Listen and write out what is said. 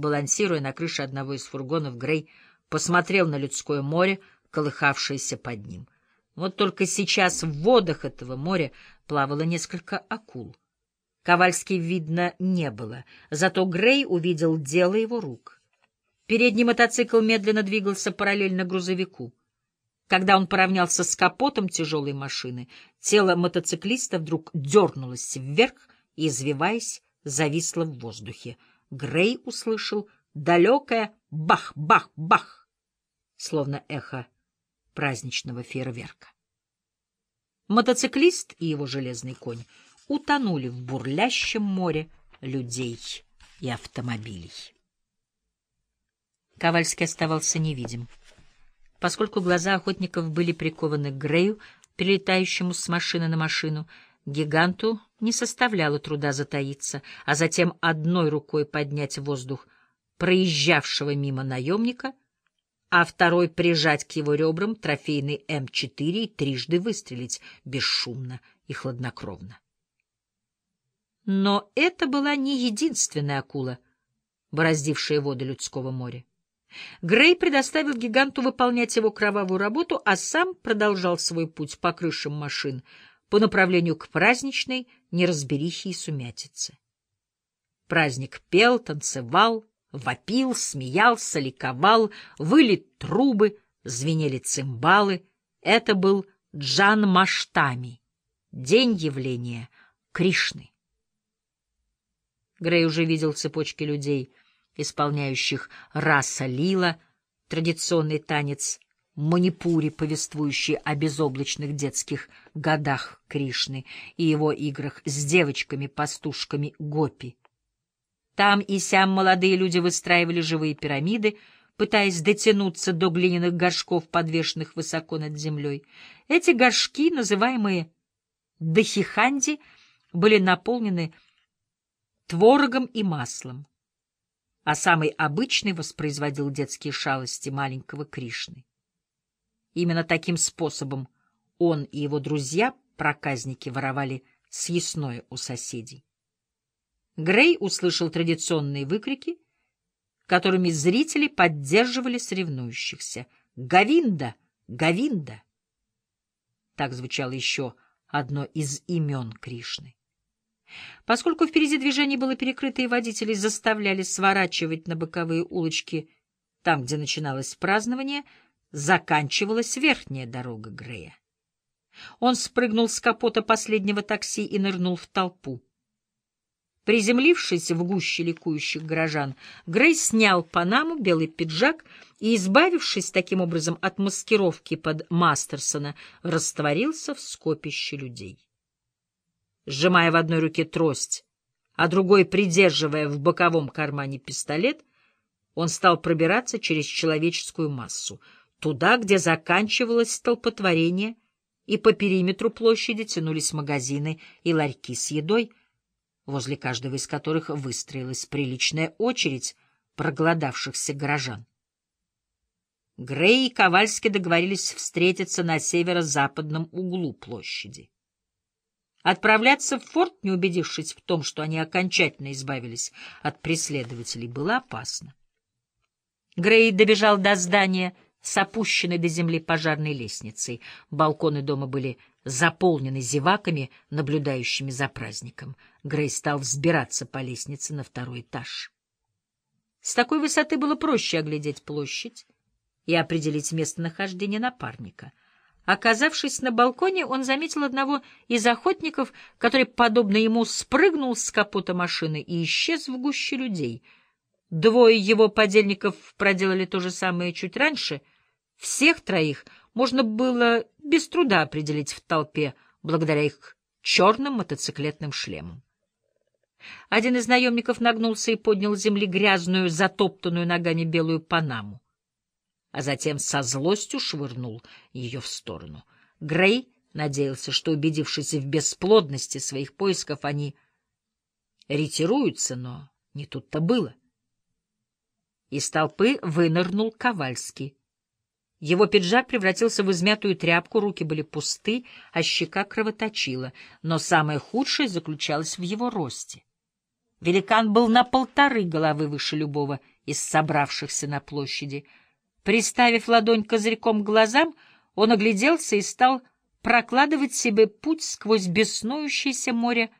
Балансируя на крыше одного из фургонов, Грей посмотрел на людское море, колыхавшееся под ним. Вот только сейчас в водах этого моря плавало несколько акул. Ковальски видно не было, зато Грей увидел дело его рук. Передний мотоцикл медленно двигался параллельно грузовику. Когда он поравнялся с капотом тяжелой машины, тело мотоциклиста вдруг дернулось вверх и, извиваясь, зависло в воздухе. Грей услышал далекое «бах-бах-бах», словно эхо праздничного фейерверка. Мотоциклист и его железный конь утонули в бурлящем море людей и автомобилей. Ковальский оставался невидим. Поскольку глаза охотников были прикованы к Грею, перелетающему с машины на машину, гиганту не составляло труда затаиться, а затем одной рукой поднять воздух проезжавшего мимо наемника, а второй прижать к его ребрам трофейный М4 и трижды выстрелить бесшумно и хладнокровно. Но это была не единственная акула, бороздившая воды людского моря. Грей предоставил гиганту выполнять его кровавую работу, а сам продолжал свой путь по крышам машин по направлению к праздничной неразберихе и сумятице. Праздник пел, танцевал, вопил, смеялся, ликовал, выли трубы, звенели цимбалы. Это был Джан Маштами, день явления Кришны. Грей уже видел цепочки людей — исполняющих раса лила, традиционный танец манипури, повествующий о безоблачных детских годах Кришны и его играх с девочками-пастушками Гопи. Там и сям молодые люди выстраивали живые пирамиды, пытаясь дотянуться до глиняных горшков, подвешенных высоко над землей. Эти горшки, называемые дахиханди, были наполнены творогом и маслом а самый обычный воспроизводил детские шалости маленького Кришны. Именно таким способом он и его друзья, проказники, воровали съестное у соседей. Грей услышал традиционные выкрики, которыми зрители поддерживали соревнующихся. «Гавинда! Гавинда!» Так звучало еще одно из имен Кришны. Поскольку впереди движение было перекрыто и водителей заставляли сворачивать на боковые улочки там, где начиналось празднование, заканчивалась верхняя дорога Грея. Он спрыгнул с капота последнего такси и нырнул в толпу. Приземлившись в гуще ликующих горожан, Грей снял панаму, белый пиджак и, избавившись таким образом от маскировки под Мастерсона, растворился в скопище людей сжимая в одной руке трость, а другой придерживая в боковом кармане пистолет, он стал пробираться через человеческую массу, туда, где заканчивалось столпотворение, и по периметру площади тянулись магазины и ларьки с едой, возле каждого из которых выстроилась приличная очередь проголодавшихся горожан. Грей и Ковальский договорились встретиться на северо-западном углу площади. Отправляться в форт, не убедившись в том, что они окончательно избавились от преследователей, было опасно. Грей добежал до здания с опущенной до земли пожарной лестницей. Балконы дома были заполнены зеваками, наблюдающими за праздником. Грей стал взбираться по лестнице на второй этаж. С такой высоты было проще оглядеть площадь и определить местонахождение напарника — Оказавшись на балконе, он заметил одного из охотников, который, подобно ему, спрыгнул с капота машины и исчез в гуще людей. Двое его подельников проделали то же самое чуть раньше. Всех троих можно было без труда определить в толпе, благодаря их черным мотоциклетным шлемам. Один из наемников нагнулся и поднял с земли грязную, затоптанную ногами белую панаму а затем со злостью швырнул ее в сторону. Грей надеялся, что, убедившись в бесплодности своих поисков, они ретируются, но не тут-то было. Из толпы вынырнул Ковальский. Его пиджак превратился в измятую тряпку, руки были пусты, а щека кровоточила, но самое худшее заключалось в его росте. Великан был на полторы головы выше любого из собравшихся на площади. Приставив ладонь козырьком к глазам, он огляделся и стал прокладывать себе путь сквозь беснующееся море